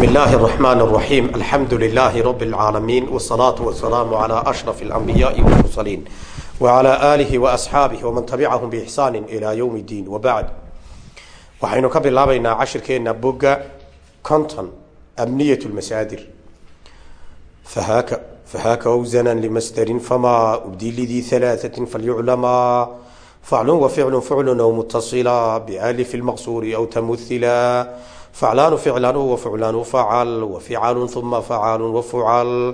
بسم الله الرحمن الرحيم الحمد لله رب العالمين والصلاة والسلام على أشرف الأنبياء والمرسلين وعلى آله وأصحابه ومن تبعهم بإحسان إلى يوم الدين وبعد waxaynu ka bilaabaynaa cashirkeena boga conton amniyat lmasaadir fahaaka fahaaka awzana limasdarin famaa ubdi lidii halaaثatin falyuclamaa faclun waficlu ficlun aw mutasila bialif lmaqsuuri aw tamuhila faclaanu ficlaanu wafulaanu facal waficalu uma facalu wafucal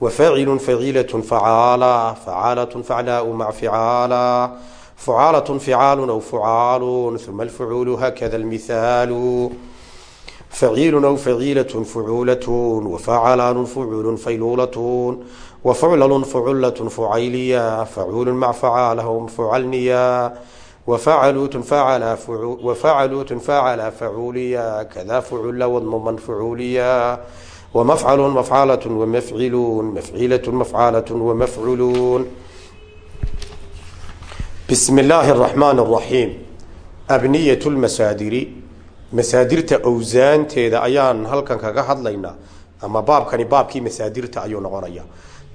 wafaacilu faciilatun facaala facaalatun faclaau mac ficaala fucaalatun ficaalun aw fucaalun uma alfucuulu hakada almihaalu faciilun aw faciilatun fucuulatun wafacalaanu fucuulun fayluulatun wafaclalun fuculatun fucayliya facuulun mac facaala hum fucalniya wfacaluu tunfacala facuuliya kada fucula wadmuman fucuuliya wmafcalu mafcalat wmafciluun mafcilat mafcalat wmafculuun bismi illaahi اraxmaan اraxiim abniyat lmasaadiri masaadirta awsaanteeda ayaan halkan kaga hadlaynaa ama baabkani baabkii masaadirta ayuu noqonaya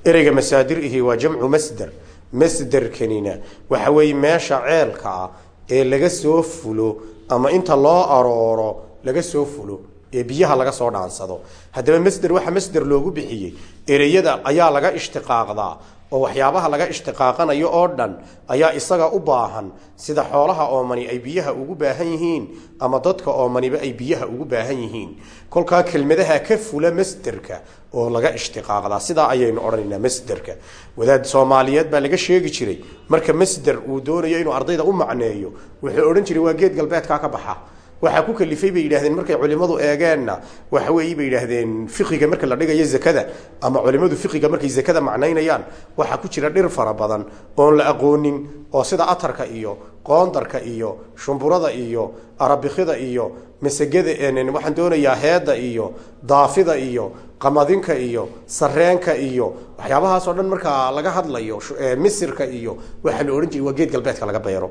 ereyga masaadir ihi waa jamcu masder masderkanina waxa weeye meesha ceelka ah ee laga soo fulo ama inta loo arooro laga soo fulo ee biyaha laga soo dhaansado. Haddaba masder waxa masder loogu bixiyey ereyada ayaa laga ishtiqaaqdaa oo waxyaabaha laga ishtiqaaqanayo oo dhan ayaa isaga u baahan sida xoolaha oomani ay biyaha ugu baahan yihiin ama dadka oomaniba ay biyaha ugu baahan yihiin. Kolkaa kelmadaha ka fula masderka oo laga ishtiqaaqdaa sidaa ayaynu odhanaynaa masderka. Wadaad soomaaliyeed baa laga sheegi jiray marka masder uu doonayo inuu ardayda u macneeyo wuxuu odhan jiray waa geed galbeedkaa ka baxa waxaa ku kalifay bay yidhahdeen markay culimadu eegeenna. Waxa weeye bay yidhaahdeen fiqiga marka la dhigayo zakada ama culimadu fiqiga markay zakada macnaynayaan waxaa ku jira dhir fara badan oon la aqoonin oo sida atarka iyo qoondarka iyo shumburada iyo arabikida iyo masagada waxaan doonayaa heedda iyo daafida iyo qamadinka iyo sareenka iyo waxyaabahaasoo dhan markaa laga hadlayo misirka iyo waxaa la odhan jiray waa geed galbeedka laga beero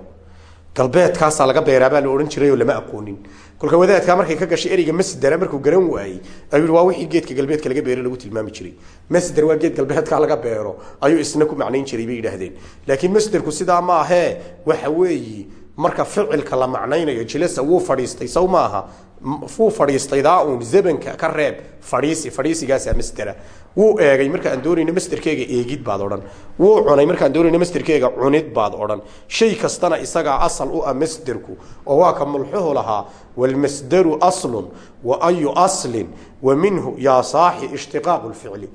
galbeedkaasaa laga beeraabaa la odhan jiray oo lama aqoonin. Kolka wadaadkaa markay ka gashay ereyga masdera markuu garan waayey ayuu waa wixii geedka galbeedka laga beero lagu tilmaami jiray. Masder waa geed galbeedkaa laga beero. Ayuu isna ku macnayn jiray bay yidhaahdeen. Laakiin masderku sidaa ma ahee waxa weeyi marka ficilka la macnaynayo jilasa wuu fadhiistay saw maaha wuu fadhiistaydaa uun zabanka ka reeb fadhiisi fadhiisigaasaa masdera wuu eegay marka aan doonayno masderkeega eegid baad odhan. Wuu cunay markaan doonayno masderkeega cunid baad odhan. Shay kastana isagaa asal u ah masderku oo waa ka mulxuhu lahaa walmasdaru aslun wa ayu aslin wa minhu yaa saaxi ishtiqaaqu lficli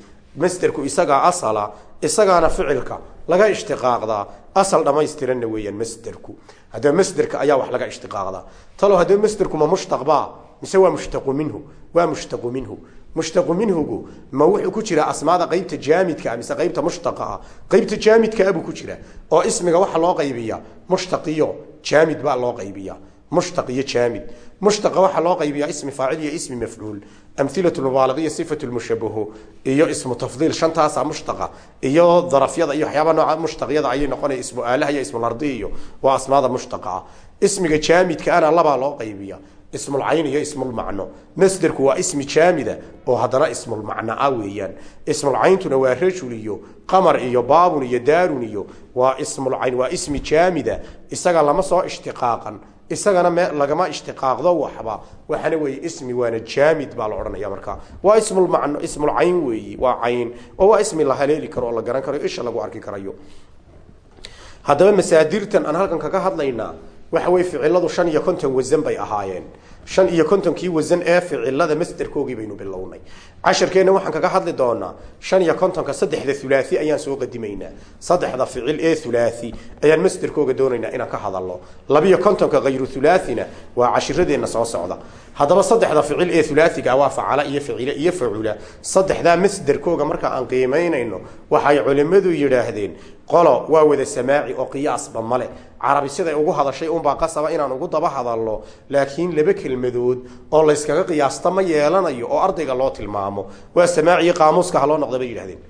masderku isagaa asala isagaana ficilka laga ishtiqaaqdaa asal dhammaystiranna weeyaan masderku. Haddaba masderka ayaa wax laga ishtiqaaqdaa. Talo haddaba masderku ma mushtaqbaa mise waa mushtaqu minhu? Waa mushtaqu minhu. Mushtaqu minhugu ma wuxuu ku jiraa asmaada qeybta jaamidkaa mise qeybta mushtaqa ah? Qeybta jaamidkaa buu ku jira oo ismiga waxa loo qaybiyaa mushtaqiyo jaamid baa loo qaybiyaa. Mushtaq iyo jaamid mushtaqa waxaa loo qaybiyaa ismi faacil iyo ismi mafcuul amhilatu mubaalaqiya sifatu lmushabahu iyo ismu tafdiil shantaasa mushtaqa. Iyo darafyada iyo waxyaaba nooca mushtaqyada ayay noqonaya ismu aalaha iyo ismulardi iyo waa asmaada mushtaqa. Ah ismiga jaamidka ana labaa loo qaybiya ismulcayn iyo ismulmacno masderku waa ismi jaamida oo haddana ismulmacnaa weeyaan. Ismulcayntuna waa rajul iyo qamar iyo baabun iyo daarun iyo waa ismulcayn waa ismi jaamida. Isaga lama soo ishtiqaaqan isagana me lagama ishtiqaaqdo waxba. Waxaana weeye ismi waana jaamid baa la odhanaya markaa waa ismulmacno ismulcayn weeyi waa cayn oo waa ismi la haleeli karo oo la garan karayo isha lagu arki karayo. Haddaba masaadirtan aan halkan kaga hadlaynaa waxa weye ficiladu shan iyo konton wasan bay ahaayeen. Shan iyo kontonkii wasan ee ficilada masderkoogii baynu bilownay casharkeenna waxaan kaga hadli doonaa shan iyo kontonka saddexda hulaai ayaan soo qadimaynaa. Saddexda ficil ee hulaai ayaan masderkooga doonaynaa inaan ka hadalno labiyo kontonka hayru hulaaina waa cashiradeenna soo socda. Haddaba saddexda ficil ee hulaaiga waa facala iyo ficile iyo facula saddexdaa masderkooga marka aan qiimaynayno waxay culimmadu yidhaahdeen qolo waa wada samaaci oo qiyaasba male carabi siday ugu hadashay unbaa qasaba inaan ugu daba hadalno laakiin laba kelmadood oo layskaga qiyaasta ma yeelanayo oo ardayga loo tilmaamo. Waa samaaciyo qaamuuska ha loo noqda bay yidhahdeen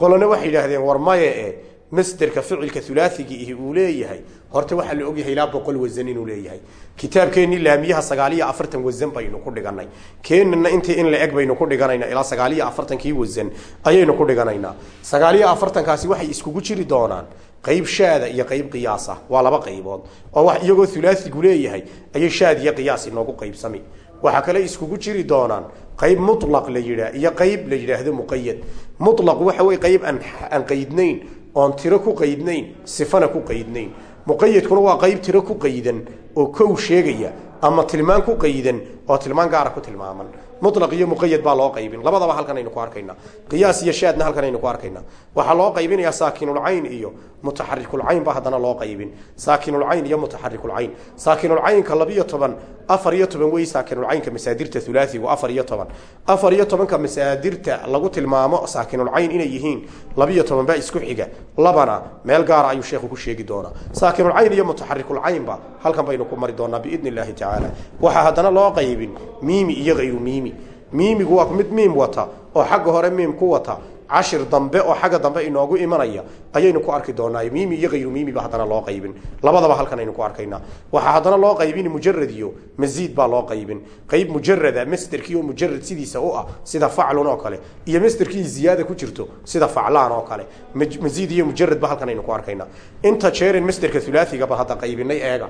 qolona waxay yidhahdeen war maye e masderka ficilka ulaaiga ihi uu leeyahay horta waxaa la ogyahay ilaa boqol wasan inuu leeyahay. Kitaabkeennii laamiyaha sagaaliyo afartan wasan baynu ku dhiganay keenana intii in la eg baynu ku dhiganayna ilaa sagaaliyo afartankii wasan ayaynu ku dhiganaynaa sagaaliyo afartankaasi waxay iskugu jiri doonaan qayb shaada iyo qayb qiyaasa. Waa laba qaybood. Oo wax iyagoo hulaasigu leeyahay ayay shaad iyo qiyaas inoogu qaybsami. Waxaa kale iskugu jiri doonaan qayb mulaq la yidhaa iyo qayb la yidhaahdo muqayad mulaq waxa wey qayb aan qaydnayn oon tiro ku qaydnayn sifana ku qaydnayn muqayadkuna waa qayb tiro ku qaydan oo kow sheegaya ama tilmaan ku qaydan oo tilmaan gaara ku tilmaaman mulaq iyo muqayad baa loo qaybin. Labadaba halkan aynu ku arkayna. Qiyaas iyo shaadna halkan aynu ku arkayna. Waxaa loo qaybinayaa saakinulcayn iyo mutaxarikulcayn ba haddana loo qaybin. Saakinulcayn iyo mutaxarikulcayn saakinulcaynka labiyo toban afar iyo toban wey saakinulcaynka masaadirta hulaasigu afar iyo toban. Afar iyo tobanka masaadirta lagu tilmaamo saakinulcayn inay yihiin labiyo toban baa isku xiga. Labana meel gaara ayuu sheekhu ku sheegi doonaa. Saakinulcayn iyo mutaxarikulcaynba halkan baynu ku mari doonaa biidn illahi tacaala waxaa haddana loo qaybin miimi iyo hayru miimi miimigu waa mid miim wata oo xagga hore miim ku wata. Cashir dambe oo xagga dambe inoogu imanaya ayaynu ku arki doonaa. Miimi iyo hayru miimiba haddana loo qaybin. Labadaba halkan aynu ku arkaynaa. Waxaa haddana loo qaybin mujarad masiid baa loo qaybin. Qayb mujarada masderkii oo mujarad sidiisa u ah sida faclun oo kale iyo masderkii ziyaada ku jirto sida faclaan oo kale. Masiid iyo mujarad ba halkan aynu ku arkaynaa. Inta jeerin masderka hulaaigaba hadda qaybinay eega.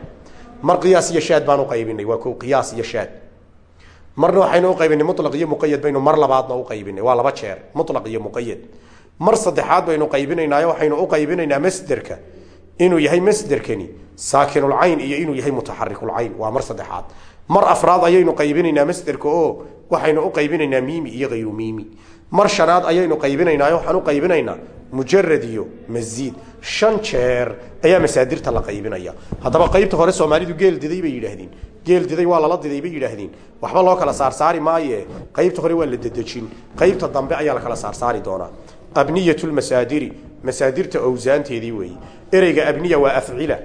Mar qiyaas iyo shaad baan u qaybinay. Waa ko qiyaas iyo shaad marna waxaynu uqaybinay mulaq iyo muqayad baynu mar labaadna uqaybinay waa laba jeer mulaq iyo muqayad mar saddexaad baynu qaybinaynaayo waxaynu uqaybinaynaa masderka. Inuu yahay masderkani saakinulcayn iyo inuu yahay mutaxarikulcayn waa mar saddexaad. Mar afraad ayaynu qaybinaynaa masderka oo waxaynu uqaybinaynaa miimi iyo hayru miimi. Mar shanaad ayaynu qaybinaynaayo waxaan uqaybinaynaa mujarad iyo masiid shan jeer ayaa masaadirta la qaybinaya. Haddaba qaybta hore soomaalidu geel diday bay yidhaahdeen geel diday waa lala diday bay yidhaahdeen. Waxba loo kala saarsaari maaye. Qaybta hore waa la dedejin. Qaybta dambe ayaa la kala saarsaari doonaa abniyat lmasaadiri masaadirta owsaanteedii weeye. Ereyga abniya waa afcila.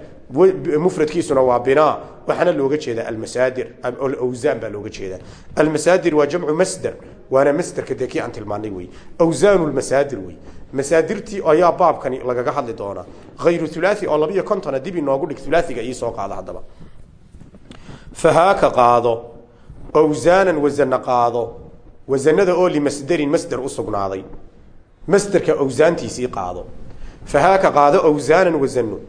Mufradkiisuna waa binaa waxaana looga jeedaa almasaadir awsaan baa looga jeedaa. Almasaadir waa jamcu masder waana masderka dee kii aan tilmaanay wey awsaan lmasaadir wey masaadirtii ayaa baabkani lagaga hadli doonaa hayru hulaai oo labiyo kontona dib inoogu dhig hulaaiga iisoo qaada haddaba fahaaka qaado awsaanan wasana qaado wasanada oo limasderin masder u sugnaaday masderka awsaantiisii qaado fahaaka qaado awsaanan wasano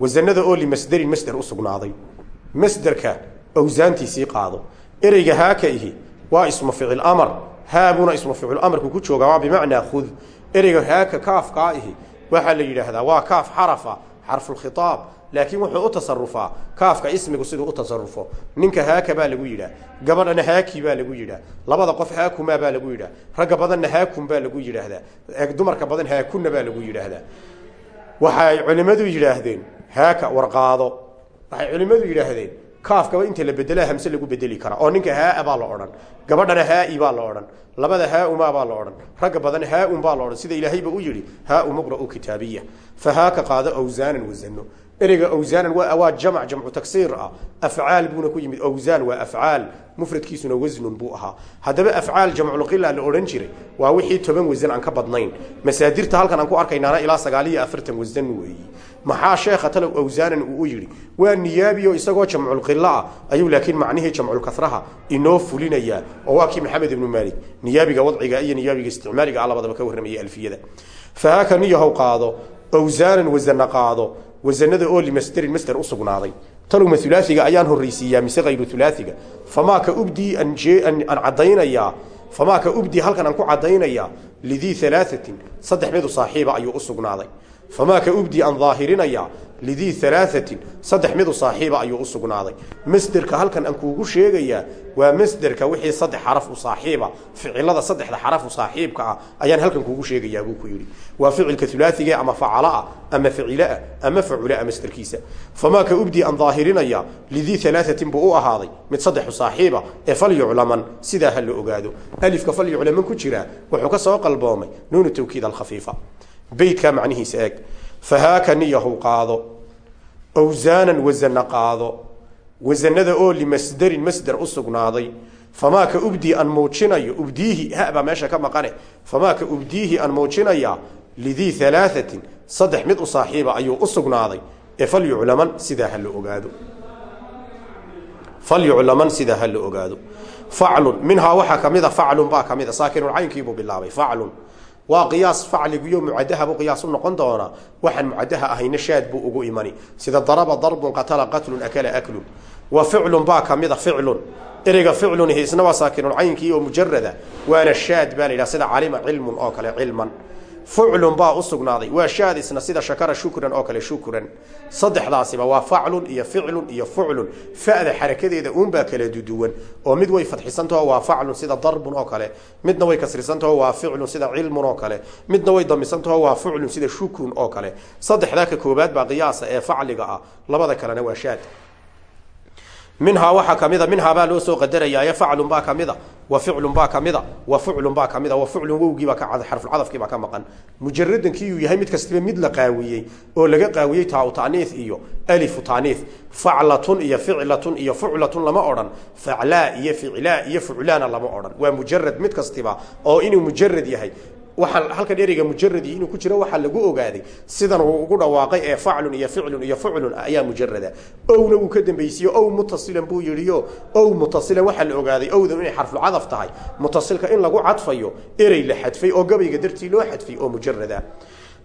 wasanada oo limasderin masder u sugnaaday masderka awsaantiisii qaado ereyga haaka ihi waa ismu ficil amar haabuna ismu ficil amarku ku jooga waa bimacnaa khud ereyga haaka kaafkaa ihi waxaa la yidhaahdaa waa kaaf xarafa xarfulkhitaab laakiin wuxuu u tasarufaa kaafka ismigu siduu u tasarufo ninka haaka baa lagu yidhaah gabadhana haaki baa lagu yidhaah labada qof haakumaa baa lagu yidhaah ragga badanna haakum baa lagu yidhaahdaa. Dumarka badan haakunna baa lagu yidhaahdaa. Waxay culimmadu yidhaahdeen haaka warqaado waxay culimmadu yidhaahdeen kaafkaba inta la bedelaa hamse lagu bedeli karaa oo ninka haaa baa la odhan. Gabadhana haai baa la odhan. Labada haauma baa la odhan. Ragga badan haaun baa la odhan. Sida ilaahayba u yidhi haau muqra'u kitaabiya fa haaka qaado awsaanan wasano ereyga awsaanan waa jamc jamcu tagsiir ah. Afcaal buuna ku yimid. Awsaan waa afcaal. Mufradkiisuna wasnun buu ahaa. Haddaba afcaal jamculqila la odhan jiray waa wixii toban wasan aan ka badnayn. Masaadirta halkan aan ku arkaynaana ilaa sagaal iyo afartan wasan weeyi. Maxaa sheekha talow awsaanan uu u yidhi waa niyaabiyo isagoo jamculqila ah. Ayuu laakiin macnihii jamculkasraha inoo fulinayaa oo waa kii maxamed ibnu maalik niyaabiga wadciga iyo niyaabiga isticmaaliga ah labadaba ka warramayay alfiyada. Fahaaka niyahow qaado awsaanan wasana qaado wasanada oo limasderin masder u sugnaaday. Talowma ulaaiga ayaan horraysiiyaa mise hayru ulaaiga famaaka ubdii aan cadaynayaa famaaka ubdii halkan aan ku cadaynayaa lidii alaaثatin saddex midu saaxiiba ayuu u sugnaaday. Famaaka ubdii aan daahirinayaa lidii alaaثatin saddex midu saaxiiba ayuu u sugnaaday. Masderka halkan aan kuugu sheegayaa waa masderka wixii saddex xaraf u saaxiiba ficilada saddexda xaraf u saaxiibka ah ayaan halkan kuugu sheegayaa buu ku yidhi. Waa ficilka ulaaigae ama facalaah ama facilaah ama facula masderkiisa. Famaaka ubdii aan daahirinayaa lidii alaaثatin buu u ahaaday mid saddexu saaxiiba ee falyuclaman sidaa ha la ogaado. Alifka falyuclaman ku jiraa wuxuu ka soo qalboomay nuunu tawkiid alkhafiifa beytkaa macnihiisa eeg fahaaka niyahu qaado awsaanan wasana qaado wasanada oo limasderin masder u sugnaaday famaaka ubdii aan muujinayo ubdiihi habaa meesha ka maqane famaaka ubdiihi aan muujinayaa lidii alaaثatin saddex mid u saaxiiba ayuu u sugnaaday ee falyuclaman sidaa ha la ogaado falyuclaman sidaa ha la ogaado faclun minhaa waxaa ka mida faclun baa ka mida saakinulcaynkiibuu bilaabay faclun waa qiyaas facligiyo mucadaha buu qiyaas u noqon doonaa. Waxaan mucadaha ahayna shaad buu ugu imani. Sida daraba darbun qatala qatlun akala aklun. Wa ficlun baa ka mida ficlun. Ereyga ficlun isna waa saakinulcaynkii oo mujarada waana shaad baa la yidhaha sida calima cilmun oo kale cilman fuclun baa u sugnaaday. Waa shaad isna sida shakara shukran oo kale shukran. Saddexdaasiba waa faclun iyo ficlun iyo fuclun. Fa'da xarakadeeda uunbaa kala duduwan. Oo mid way fadxisantaho waa faclun sida darbun oo kale. Midna way kasrisantaho waa ficlun sida cilmun oo kale. Midna way damisantaho waa fuclun sida shukrun oo kale. Saddexdaa ka koobaad baa qiyaasa ee facliga ah. Labada kalena waa shaad. Minhaa waxaa kamida minhaa baa loo soo qadarayaaye faclun baa kamida ficlun baa kamida wa fuclun baa kamida wa fuclun wowgiibaa ka xarfulcadafkiibaa ka maqan. Mujaradankiiyuu yahay mid kastiba mid la qaawiyey oo laga qaawiyey taau taaniif iyo alifu taaniif faclatun iyo ficlatun iyo fuclatun lama odhan. Faclaa iyo ficlaa iyo fuclaana lama odhan. Waa mujarad mid kastiba oo inuu mujarad yahay waxaa halkan ereyga mujaradi inuu ku jiro waxaa lagu ogaaday sidan uu ugu dhawaaqay ee faclun iyo ficlun iyo fuclun ayaa mujarada owna uu ka dambaysiiye ow mutasilan buu yidhiyo ow mutasilan waxaa la ogaaday owdan inay xarfulcadaf tahay. Mutasilka in lagu cadfayo erey la xadfay oo gabayga dartii loo xadfay oo mujarada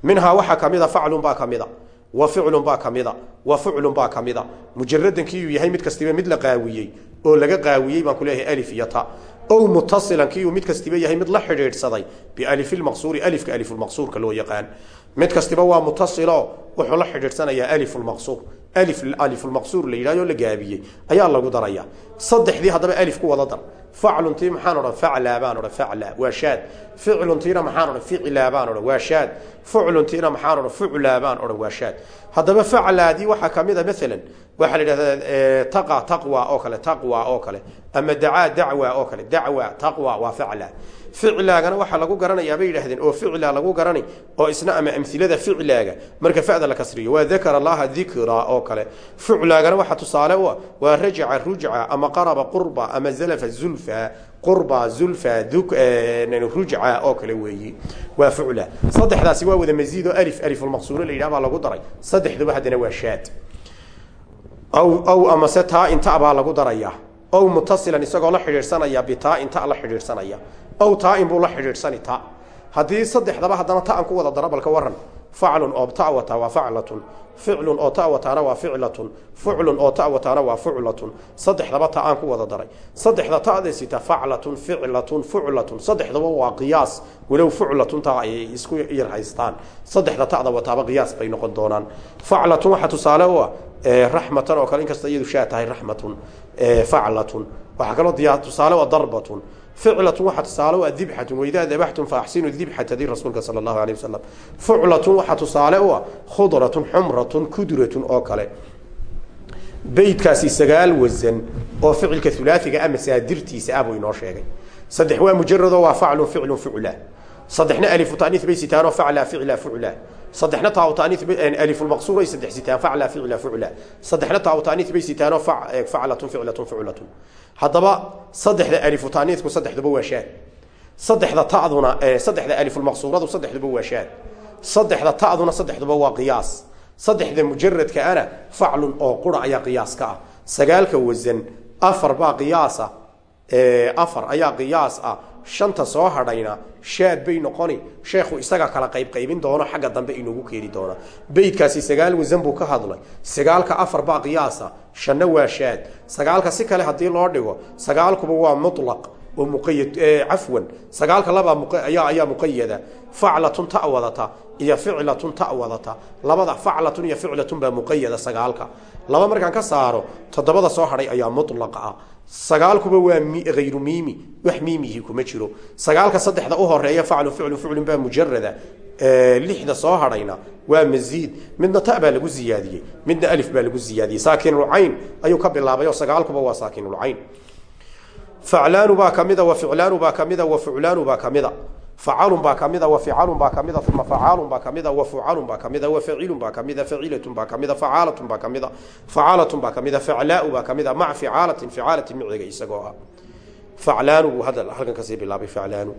minhaa waxaa kamida faclun baa kamida wa ficlun baa kamida wa fuclun baa kamida mujaradankiiyuu yahay mid kastiba mid la qaawiyey oo laga qaawiyey baan kuleeyahay alif iyo ta ow mutasilan kiiuu mid kastiba yahay mid la xidhiidhsaday bialifilmaqsuuri alifka alifulmaqsuurka loo yaqaan. Mid kastiba waa mutasilo wuxuu la xidhiidhsanayaa alifulmaqsuur alif alifulmaqsuur la yidhahdo la gaabiyey. Ayaa lagu daraya saddexdii haddaba alif ku wada dar facluntii maxaan odhan faclaa baan odhan faclaa waa shaad ficluntiina maxaan odhan ficlaa baan odhan waa shaad fucluntiina maxaan odhan fuclaa baan odhan waa shaad haddaba faclaadii waxaa ka mid a maalan waxaa la yidhahdaa taqa taqwa oo kale taqwa oo kale ama dacaa dacwa oo kale dacwa taqwa waa facla ficlaagana waxaa lagu garanayaa bay yidhahdeen oo ficla lagu garani oo isna ama amilada ficlaaga. Marka fada la kasriyo waa dakar allaha dikra oo kale. Ficlaagana waxaa tusaale u ah waa rajaca rujca ama qaraba qurba ama zalafa zulfa qurba zulfa rujca oo kale weeyi. Waa fucla saddexdaasi waa wada masiid oo alif alifulmaqsuuro la yidhah baa lagu daray. Saddexduba haddana waa shaad. Aw aw amase taa inta baa lagu daraya ow mutasilan isagoo la xidhiidhsanaya bitaa inta la xidhiidhsanaya. Ow taa-in buu la xidhiidhsani ta haddii saddexdaba haddana ta-an ku wada dara balka waran faclun oo ta waa faclatun ficlun oo ta waa ficlatun fuclun oo ta waa fuclatun saddexdaba ta-aan ku wada daray saddexda ta'da sita faclatun ficlatun fuclatun saddexdaba waa qiyaas walow fuclatun taa ay isku yar haystaan saddexda ta'da wataaba qiyaas bay noqon doonaan faclatun waxaa tusaale u ah raxmatan oo kale inkasta iyadu shaa tahay raxmatun faclatun waxaa kaloo tusaale u darbatun ficlatun waxaa tusaale u ah dibxatun waidaa dabaxtum faaxsinu dibxata di rasuulka sala allahu aleyh wasalam fuclatun waxaa tusaale u ah khudratun xumratun kudratun oo kale beydkaasi sagaal wasan oo ficilka ulaaiga ah masaadirtiisa ah buu inoo sheegay saddex waa mujarado waa faclun ficlun fucla saddexna alifu taniis bay sitaanoo facla ficla fucla saddexna taa taniis alifulmaqsuur ay saddex sitaan facla ficla fucla saddexna taa taniis bay sitaanoo faclatun ficlatun fuclatun haddaba saddexda alifu taniisku saddexduba waa shaad saddexda ta'duna saddexda alifulmaqsuuradu saddexduba waa shaad saddexda ta'duna saddexduba waa qiyaas saddexda mujaradka ana faclun oo qura ayaa qiyaas ka ah sagaalka wasan afar baa qiyaasa afar ayaa qiyaas ah shanta soo hadhayna shaad bay noqoni. Sheekhu isaga kala qaybqaybin doono xagga dambe inugu keeni doona beydkaasi sagaal wasan buu ka hadlay. Sagaalka afar baa qiyaasa shanna waa shaad. Sagaalka si kale haddii loo dhigo sagaalkuba waa mulaq oo muqayad cafwan. Sagaalka labaa ayaa muqayada faclatun ta wadata iyo ficlatun ta wadata labada faclatun iyo ficlatun baa muqayada sagaalka. Laba markaan ka saaro toddobada soo hadhay ayaa mulaqa ah sagaalkuba waa hayru miimi wax miimihi kuma jiro. Sagaalka saddexda u horreeya faclu ficlu ficlun baa mujarada lixda soo hadhayna waa masiid midna ta baa lagu ziyaadiyey midna alif baa lagu ziyaadiyey. Saakinulcayn ayuu ka bilaabay oo sagaalkuba waa saakinulcayn faclaanu baa kamida wa ficlaanu baa kamida wa fuclaanu baa kamida facalun baa kamida wa ficalun baa kamida uma facaalun baa kamida wa fucalun baa kamida wa facilun baa kamida facilatun baa kamida facaalatun baa kamida facaalatun baa kamida faclaau baa kamida mac ficaalatin ficaalatin miciga isagoo ah faclaanu buu hadda halkan ka sii bilaabay faclaanu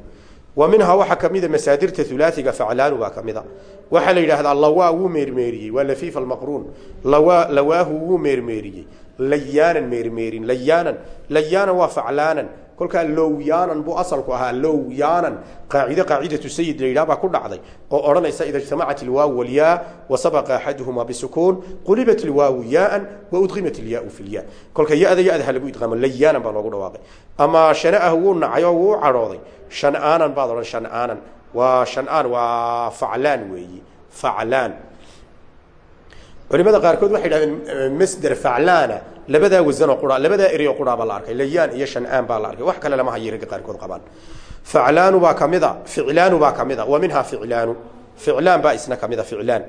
wa minhaa waxaa kamida masaadirta ulaaiga faclaanu baa kamida waxaa la yidhaahdaa lawaa wuu meermeeriyey waa lafiif almaqruun lawa lawaahu wuu meermeeriyey layaanan meermeerin layaanan layaanan waa faclaanan kolkaa lowyaanan buu asalku ahaa lowyaanan qaacide qaacidatu sayid la yidhah baa ku dhacday oo odhanaysa ida ijtamacat ilwaaw walyaa wasabaqa axaduhuma bisukuun qulibat ilwaawu yaaan waudqimat ilyaau fi lya kolka ya-da ya-daha lagu idqaamo layaanan baa loogu dhawaaqay. Ama shanaahu wuu nacay oo wuu cadhooday. Shanaanan baad odhan shanaanan. Waa shanaan waa faclaan weeyi faclaan. Culimada qaarkood waxay dhahdeen masder faclaana labadaa wasanoo qura labadaa ereyoo quraa baa la arkay layaan iyo shanaan baa la arkay. Wax kale lama hayo ragga qaarkood qabaan. Faclaanu baa kamida ficlaanu baa kamida wa ficlaanu? Ficlaan baa isna kamida ficlaan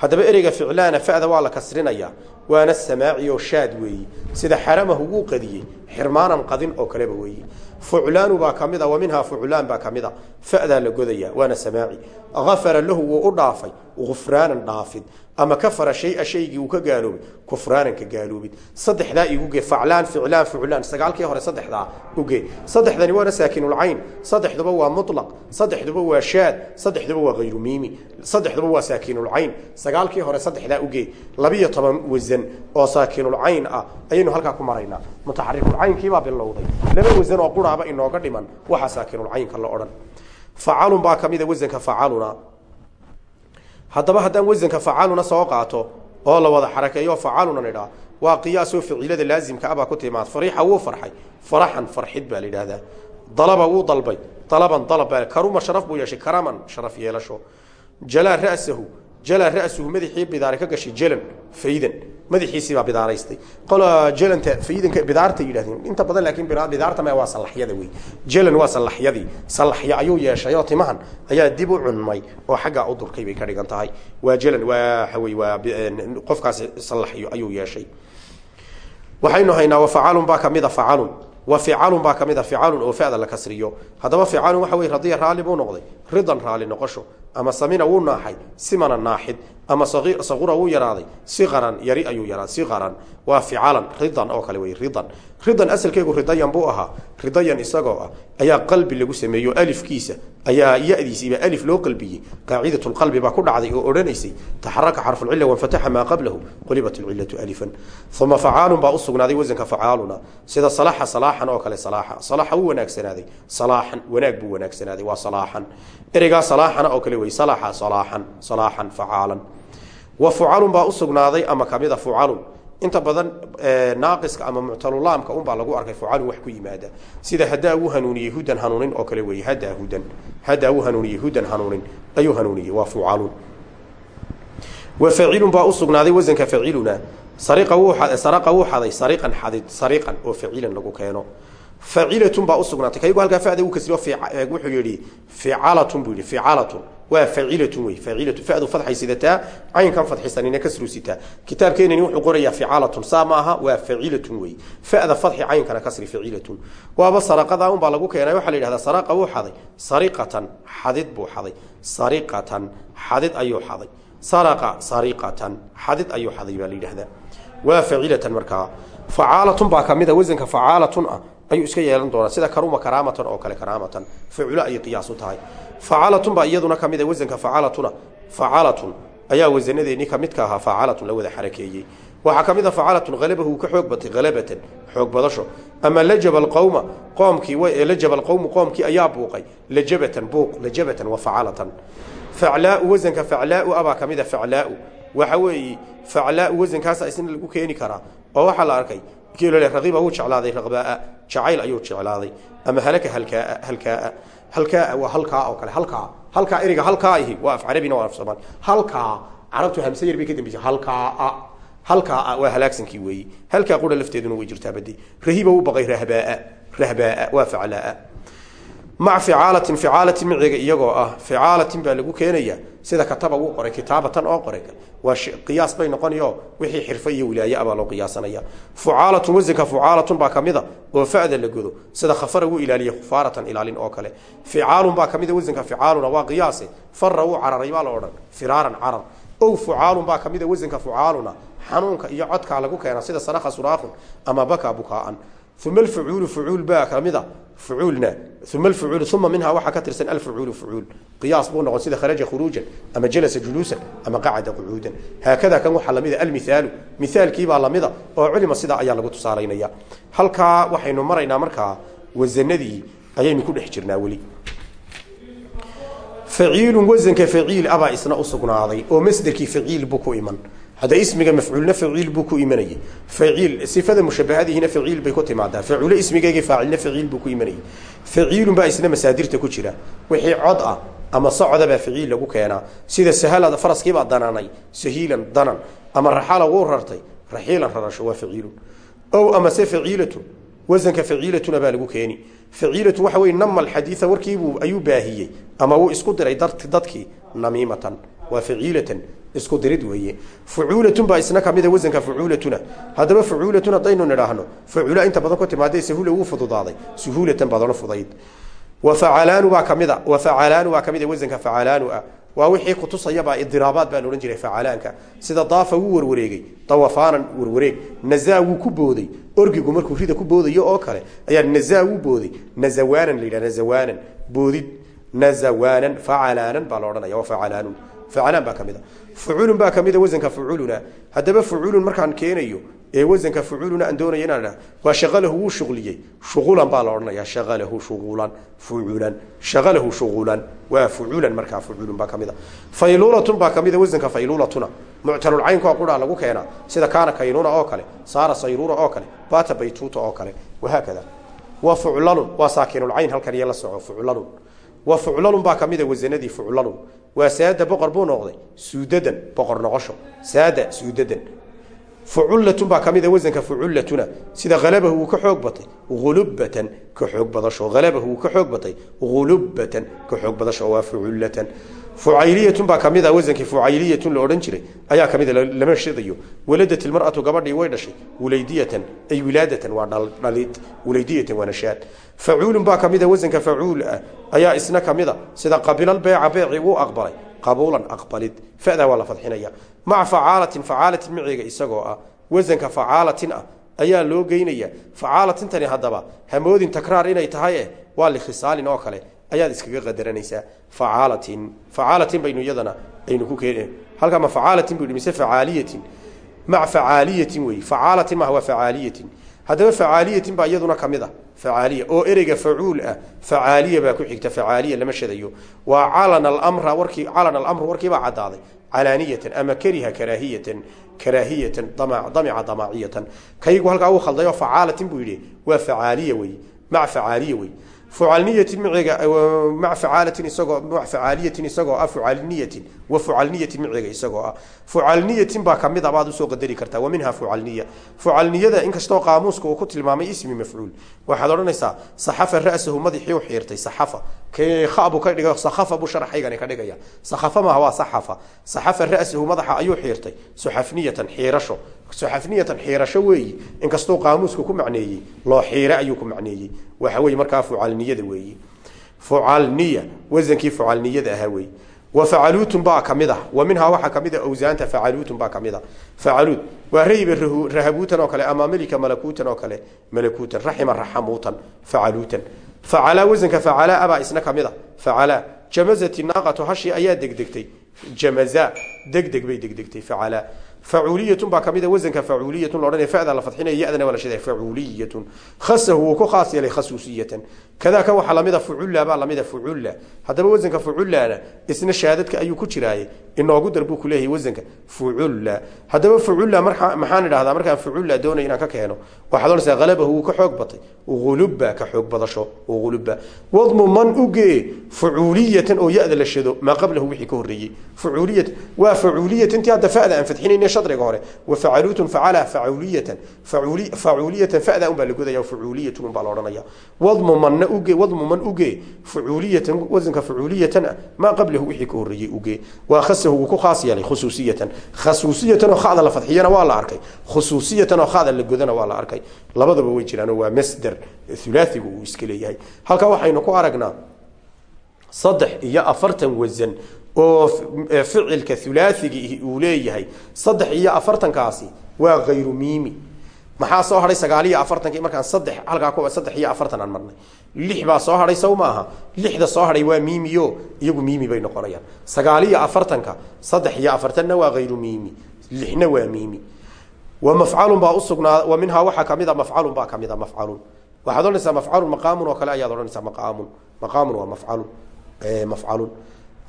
haddaba ereyga ficlaana fa'da waa la kasrinayaa waana samaaci oo shaad weeyi. Sida xaramahu wuu qadiyey xirmaanan qadin oo kaleba weeyi. Fuclaanu baa kamida wa minhaa fuclaan baa kamida fa'daa la godaya waana samaaci. Afara lahu wuu u dhaafay gufraanan dhaafid. Ama kafara shaya shaygii uu ka gaaloobay kufraanan ka gaaloobid. Saddexdaa iguge faclaan ficlaan fuclaan sagaalkii hore saddexdaa uge saddexdani waana saakinulcayn saddexduba waa mulaq saddexduba waa shaad. Saddexduba waa hayru miimi. Saddexduba waa saakinulcayn sagaalkii hore saddexdaa uge labiyo toban wasan oo saakinulcayn ah. Ayaynu halkaa ku maraynaa. Mutaxarikulcaynkiibaa bilowday. Laba wasan oo quraaba inooga dhiman waxaa saakinulcaynka la odhan. Facalun baa kamida wasanka facaluna haddaba haddaan wasanka facaluna soo qaato oo la wada xarakeeyo facaluna idhaa waa qiyaasoo ficilada laasimka abaa ku timaad. Fariixa wuu farxay. Faraxan farxid baa la yidhaahdaa. Dalaba wuu dalbay. Dalaban dalab baa karuma sharaf buu yeeshay. Karaman sharaf yeelasho. Jalaa ra'sahu jalaa ra'suhu madaxii bidaare ka gashay jalan faydan. Madaxiisiibaa bidaaraystay. Jalanta faydanka bidaarta yidhahdeen inta badan laakiin bidaarta ma waa sallaxyada wey jalan waa sallaxyadii. Sallaxya ayuu yeeshay oo timahan. Ayaa dib u cunmay oo xaggaa u durkay bay ka dhigan tahay. Waa jalan waa hawey waa qofkaasi sallaxyo ayuu yeeshay. Waxaynu haynaa wafacalun baa kamida facalun wa ficalun baa kamida ficalun oo fa'da la kasriyo. Haddaba ficalun waxa wey radiya raalli buu noqday. Ridan raalli noqosho ama samina wuu naaxay simana naaxid ama saqura wuu yaraaday siqaran yari ayuu yaraaday siqaran waa ficalan ridan oo kale wey ridan. Ridan asalkeegu ridayan buu ahaa. Ridayan isagoo ah ayaa qalbi lagu sameeyo alifkiisa ayaa yadiisiiba alif loo qalbiyey. Qaacidat lqalbi baa ku dhacday oo odhanaysay taxaraka xarfulcila wanfataxa maa qablahu qulibat lcilatu alifan. Uma facaalun baa usugnaaday wasanka facaaluna sida salaxa salaaxan oo kale salaaxa. Salaaxa wuu wanaagsanaaday salaaxan wanaag buu wanaagsanaaday waa salaaxan. Ereygaa salaaxana oo kale wey salaxa salaaxan salaaxan facaalan wa fucalun baa usugnaaday ama kamida fucalun inta badan naaqiska ama muctalulaamka unbaa lagu arkay fucalun wax ku yimaada. Sida hadaa uu hanuuniyey hudan hanuunin oo kale wey hadaa hudan. Hadaa uu hanuuniyey hudan hanuunin ayuu hanuuniyey waa fucalun wa facilun baa usugnaaday wasanka faciluna sariqa wuu saraqa wuu xaday sariqan xadid sariqan oo facilan lagu keeno. Facilatun baa usugnaatay kaygu halkaa fada uu kasriyo wuxuu yihi ficalatun buu yihi ficalatun waa facilatun wey facilatun fadu fadxay sidataa caynkan fadxisanina kasru sitaa kitaabkeenani wuxuu qorayaa ficalatun saa ma aha waa facilatun wey fada fadxi caynkana kasri facilatun waaba saraqada unbaa lagu keenay waxaa la yidhahdaa saraqa wuu xaday. Sariqatan xadid buu xaday. Sariqatan xadid ayuu xaday. Saraqa sariqatan xadid ayuu xaday baa la yidhahdaa. Waa facilatan markaa. Facaalatun baa kamida wasanka facaalatun ah ayuu iska yeelan doonaa. Sida karuma karaamatan oo kale karaamatan. Faculo ayay qiyaas u tahay. Facalatun baa iyaduna kamida wasanka facalatuna facalatun ayaa wasanadeennii kamidka ahaa facalatun la wada xarakeeyey. Waxaa ka mid a facalatun halabahu ka xoog batay halabatan xoog badasho. Ama lajaba alqowma qoomkii lajaba alqowmu qoomkii ayaa buuqay. Lajabatan buuq lajabatan wa facalatan faclaau wasanka faclaau abaa ka mid a faclaau. Waxa weeye faclaau wasankaasa isna lagu keeni karaa. Oo waxaa la arkay raqiba wuu jeclaaday raqbaaa jacayl ayuu jeclaaday. Ama halaka halkaaa halkaaa halkaaa waa halkaa oo kale halkaa halkaa eriga halkaa ihi waa af carabina waa af soomaali halkaa carabtu hamse yar bay ka dambeysay halkaa halkaa waa halaagsankii weeyi. Halkaa qura lafteeduna way jirtaa badi rahiba u baqay rahbaaa rahbaaa waa faclaaa maca ficaalatin ficaalatin miciga iyagoo ah ficaalatin baa lagu keenaya sida kataba wuu qoray kitaabatan oo qoray. Waa qiyaas bay noqonayo wixii xirfo iyo wilaaye abaa loo qiyaasanaya. Fucaalatun wasanka fucaalatun baa kamida oo fa'da la godo sida khafara wuu ilaaliye khufaaratan ilaalin oo kale. Ficaalun baa kamida wasanka ficaaluna waa qiyaase fara wuu cararay baa la odhan firaaran carar. Ow fucaalun baa kamida wasanka fucaaluna xanuunka iyo codkaa lagu keena sida saraka suraakun ama baka bukaaan uma alfucuulu fucuul baa kamida fucuulna uma alfucuulu uma minhaa waxaa ka tirsan alfucuulu fucuul qiyaas buu noqon sida kharaja khuruujan ama jalasa juluusan ama qacada qucuudan haakada kan waxaa lamida almihaalu mihaalkiibaa lamida oo culima sidaa ayaa lagu tusaalaynaya. Halkaa waxaynu maraynaa markaa wasanadii ayaynu ku dhex jirnaa weli. Faciilun wasanka faciil abaa isna usugnaaday oo masderkii faciil hadda ismiga mafcuulna faciil buu ku imanayay. Faciil sifada mushabahadihiina faciil bay ku timaadaa. Facuule ismigeygii faacilna faciil buu ku imanayay. Faciilun baa isna masaadirta ku jira. Wixii cod ah ama socda baa faciil lagu keenaa. Sida sahalada faraskiibaa dananay sahiilan danan ama raxala wuu rartay raxiilan rarasho waa faciilun ow amase faciilatu wasanka faciilatuna baa lagu keeni. Faciilatu waxa wey nama alxadiia warkiibuu ayuu baahiyey ama wuu isku diray dadkii namiimatan. Waa faciilatan isku dirid weeye. Fucuulatun baa isna kamida wasanka fucuulatuna. Haddaba fucuulatun haddaynu nidhaahno. Facuula inta badan ku timaadee sahula wuu fududaaday. Suhuulatan badano fudayd. Wafacalaanu baa kamida wafacalaanu baa kamida wasanka facalaanu ah waa wixii kutusayabaa idiraabaad baa laodhan jiray facalaanka. Sida daafa wuu warwareegay dawafaanan warwareeg nazaa wuu ku booday. Orgigu markuu rida ku boodayo oo kale ayaa nazaa wuu booday. Nazawaanan la yidhah nazawaanan. Boodid nazawaanan facalaanan baa la odhanaya waa facalaan baa ka mid a fucuulun baa kamida wasanka fucuuluna haddaba fucuulun markaan keenayo ee wasanka fucuuluna aan doonaya inaan idhaha waa shaqalahu wuu shuqliyey shuqulan baa la odhanaya shaqalahu shuqulan fucuulan shaqalahu shuqulan waa fucuulan markaa fucuulun baa ka mid a fayluulatun baa kamida wasanka fayluulatuna muctalulcaynka qura lagu keenaa sida kaana kaynuuna oo kale saara sayruura oo kale bata baytuuta oo kale wahaakada wa fuclalun waa saakinulcayn halkan iyo kamida waa saada boqor buu noqday. Suudadan boqor noqosho. Saada suudadan fucullatun baa kamida wasanka fucullatuna. Sida halabahu wuu ka xoog batay ulubatan ka xoog badasho halabahu wuu ka xoog batay ulubatan ka xoog badasho waa fucullatan. Fucayliyatun baa kamida wasankii fucayliyatun la odhan jiray ayaa kamida lama shidayo waladat ilmar'atu gabadhii way dhashay wulaydiyatan ay wilaadatan waa dhalid wulaydiyatan waa nashaad. Facuulun baa kamida wasanka facuul ah ayaa isna kamida sida qabilal beeca beeci wuu aqbalay qabuulan aqbalid. Fadaa waa la fadxinaya. Maca facaalatin facaalatin maceega isagoo ah wasanka facaalatin ah ayaa loo geynaya. Facaalatintani haddaba hamoodin takraar inay tahay eh waa likhisaalin oo kale. Ayaad iskaga qadaranaysaa. Facaalatin facaalatin baynu iyadana aynu ku keen halkaa ma facaalatin bu mise facaaliyatin maca facaaliyatin wey. Facaalatin maha waa facaaliyatin haddaba facaaliyatin baa iyaduna ka mid ah. Facaaliya oo ereyga facuul ah facaaliya baa ku xigta facaaliya lama shadayo waa calana alamra warkii calana alamru warkiibaa caddaaday. Calaaniyatan ama kariha karaahiyatan karaahiyatan damica damaaciyatan. Kaygu halkaa uu khaldayo facaalatin buu yidhi waa facaaliya wey maca facaaliya wey fucalniyatin maceega maca facaalatin isagoo maca facaaliyatin isagoo ah fucalniyatin wa fucalniyatin maceega isagoo ah. Fucalniyatin baa ka mid a baad u soo qadari kartaa wa minha fucalniya. Fucalniyada inkastoo qaamuuska uu ku tilmaamay ismi mafcuul. Waxaad odhanaysaa saxafa ra'sahu madaxii u xiirtay saxafa. Khabu ka dhiga sakhafa buu sharaxaygani ka dhigaya. Sakhafa maaha waa saxafa. Saxafa ra'sahu madaxa ayuu xiirtay. Suxafniyatan xiirasho suxafniyatan xiirasho weeyi. Inkastuu qaamuuska ku macneeyey loo xiire ayuu ku macneeyey. Waxa weye markaa fucalniyada weeyi. Fucalniya wasankii fucalniyada ahaa weeye wa facaluutun baa ka mid ah. Wa minhaa waxaa ka mid a awsaanta facaluutun baa ka mid a facaluut waa rayba rahabuutan oo kale ama melika malakuutan oo kale. Malakuutan raxima raxamuutan facaluutan. Facalaa wasanka facalaa baa isna ka mid a facalaa jamazati naaqatu hashii ayaa degdegtay. Jamaza degdeg bay degdegtay facalaa facuuliyatun baa kamida wasanka facuuliyatun laodhanaya fada la fadxinaya yadana waa la shidaya facuuliyatun khasahu wuu ku khaas yeelay khasuusiyatan kadaa kan waxaa lamida fuculla baa lamida fuculla haddaba wasanka fucullana isna shaadadka ayuu ku jiraaye inoogu dar buu ku leeyahay fuculla haddaba fuculla maxaan idhahdaa markaan fuculla doonaya inaan ka keeno waxaad odhanaysaa halabahu wuu ka xoog batay ghulubba ka xoog badasho ghulubba wadmu man ugee fucuuliyatan oo ya-da la shado maa qablahu wixii ka horreeyey fucuuliyatan waa facuuliyatan intii hadda fada aan fadxinayna shadriga hore wa facaluutun facala facuuliyatan facuuliyatan fada unbaa la godaya facuuliyatun unbaa la odhanaya wadmu manna uge wadmu uge fucuuliyatan wasanka fucuuliyatan ah maa qablahu wixii ka horreeyey uge waa khasahu wuu ku khaas yeelay khusuusiyatan khasuusiyatan oo khada la fadxiyana waa la arkay khusuusiyatan oo khada la godana waa la arkay labadaba way jiraan oo waa masder thulaathigu uu iska leeyahay halkaa waxaynu ku aragnaa saddex iyo afartan wasan oo ficilka hulaathigi uu leeyahay saddex iyo afartankaasi waa hayru miimi. Maxaa soo hadhay sagaal iyo afartankii? Markaan saddex halkaa saddex iyo afartan aan marnay. Lix baa soo hadhay saw maaha lixda soo hadhay waa miimiyo iyagu miimi bay noqonayaan. Sagaal iyo afartanka saddex iyo afartanna waa hayru miimi. Lixna waa miimi. Wa mafcalun baa usugnaa wa minhaa waxaa kamida mafcalun baa kamida mafcalun. Waxaad odhanaysaa mafcalun maqaamun oo kale ayaad odhanaysaa maqaamun. Maqaamun waa mafcalun mafcalun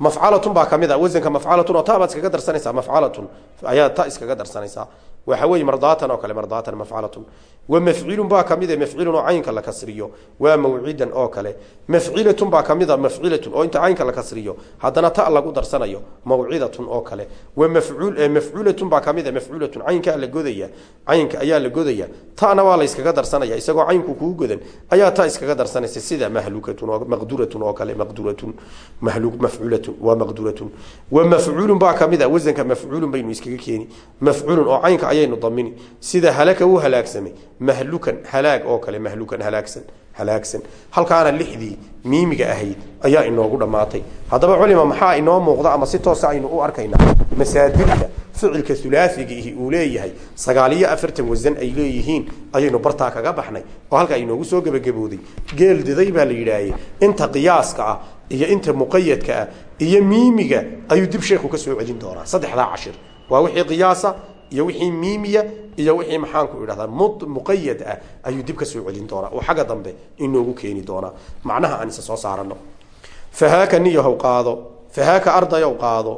mafcalatun baa ka mid a wasanka mafcalatun oo ta baad iskaga darsanaysaa mafcalatun ayaad ta iskaga darsanaysaa waxa weeye mardaatan oo kale mardaatan mafcalatun wa mafcilun baa ka mid mafcilun oo caynka la kasriyo. Waa mawcidan oo kale. Mafcilatun baa kamida mafcilatun oo inta caynka la kasriyo. Haddana ta lagu darsanayo mawcidatun oo kale. Wa mafcuul mafcuulatun baa kamida mafcuulatun caynkaa la godaya. Caynka ayaa la godaya. Ta'na waa la darsanaya isagoo caynku kuu godan ayaa ta iskaga darsanaysa sida mahlukatun maqduratun oo kale maqduratun mahluk mafcuulatun waa maqduratun wa mafcuulun baa kamida wasanka mafcuulun baynu iskaga keeni. Mafcuulun oo caynka ayaynu damini sida halaka u halaagsamay mahlukan halaag oo kale mahlukan halaagsan halaagsan. Halkaana lixdii miimiga ahayd ayaa inoogu dhammaatay haddaba culima maxaa inoo muuqda ama si toosa aynu u arkaynaa? Masaadirta ficilka ulaaiga ihi uu leeyahay sagaal iyo afartan wasan ay leeyihiin ayaynu bartaa kaga baxnay oo halkaa inoogu soo gebagabooday. Geel diday baa la yidhaahay inta qiyaaska ah iyo inta muqayadka ah iyo miimiga ayuu dib sheekhu ka soo celin doonaa saddexdaa cashir. Waa wixii qiyaasa iyo wixii miimiya iyo wixii maxaanku idhahdaa muqayad ah ayuu dib ka soo celin doonaa. Oo xagga dambe inoogu keeni doonaa. Macnaha aan isa soo saarano fahaaka niyahow qaado. Fahaaka ardayow qaado.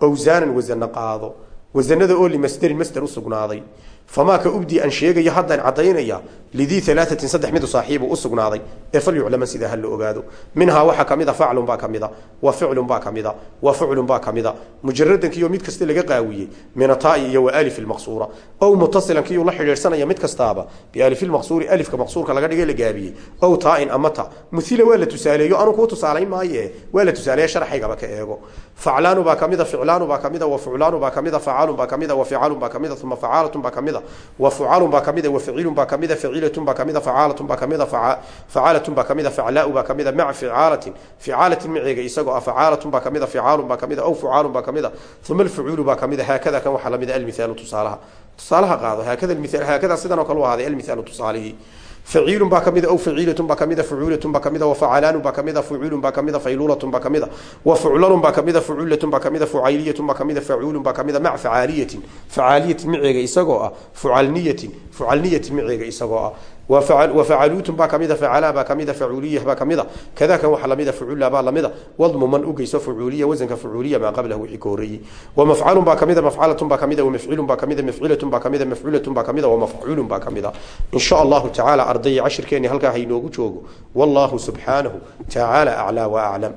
Awsaanan wasano qaado. Wasanada oo limasderin masder usugnaaday famaa ka ubdi aan sheegayo haddaan cadaynaya lidii alaatin saddex midu saaxiibu usugnaaday ee falyuclaman sidaa ha la ogaado minhaa waxaa kamida faclun baa kamida wa ficlun baa kamida wa fuclun baa kamida mujaradankiiyo mid kasta laga qaawiyey minataai iyo wa alif lmaqsuura ow mutasilankiiyu la xidhiidhsanaya mid kastaaba bialifilmaqsuuri alifka maqsuurka laga dhigay la gaabiyey ow taain ama ta muila waa la tusaaleeyo anu kuu tusaalayn maaye waa la tusaaleeye sharxaygaba ka eego faclaanu baa kamida ficlaanu baa kamida wa fuclaanu baa kamida facaalun baa kamida wa ficaalun baa kamida uma facaalatun baa kamida wa fucaalun baa kamida wa ficilun baa kamida faciilatun baa kamida facaalatun baa kamida facaalatun baa kamida faclaau baa kamida maca ficaalatin ficaalatin maceega isagoo ah facaalatun baa kamida ficaalun baa kamida aw fucaalun baa kamida uma alfucuulu baa kamida haakada kan waxaa lamida almithaalu tusaalaha tusaalaha qaado haakada haakada sidan oo kale u ahaaday almithaalu tusaalihii faciilun baa kamida aw faciilatun baa kamida fucuulatun baa kamida wafacalaanu baa kamida fucuulun baa kamida fayluulatun baa kamida wa fuclalun baa kamida fucuulatun baa kamida fucayliyatun baa kamida facuulun baa kamida maca facaaliyatin facaaliyatin maceega isagoo ah fucalniyatin fucalniyatin maceega isagoo ah wafacaluutun baa kamida facala baa kamida facuuliya baa kamida kadakan waxa lamida fucuula baa lamida wadmu man ugeyso fucuuliya wasanka fucuuliya maa qablahu wixii ka horeeyey wamafcalun baa kamida mafcalatun baa kamida wamafcilun baa kamida mafcilatun baa kamida mafcuulatun baa kamida wamafcuulun baa kamida in sha allahu tacaala ardaya cashirkeeni halkaa hainoogu joogo wallahu subxaanahu tacaala aclaa wa aclam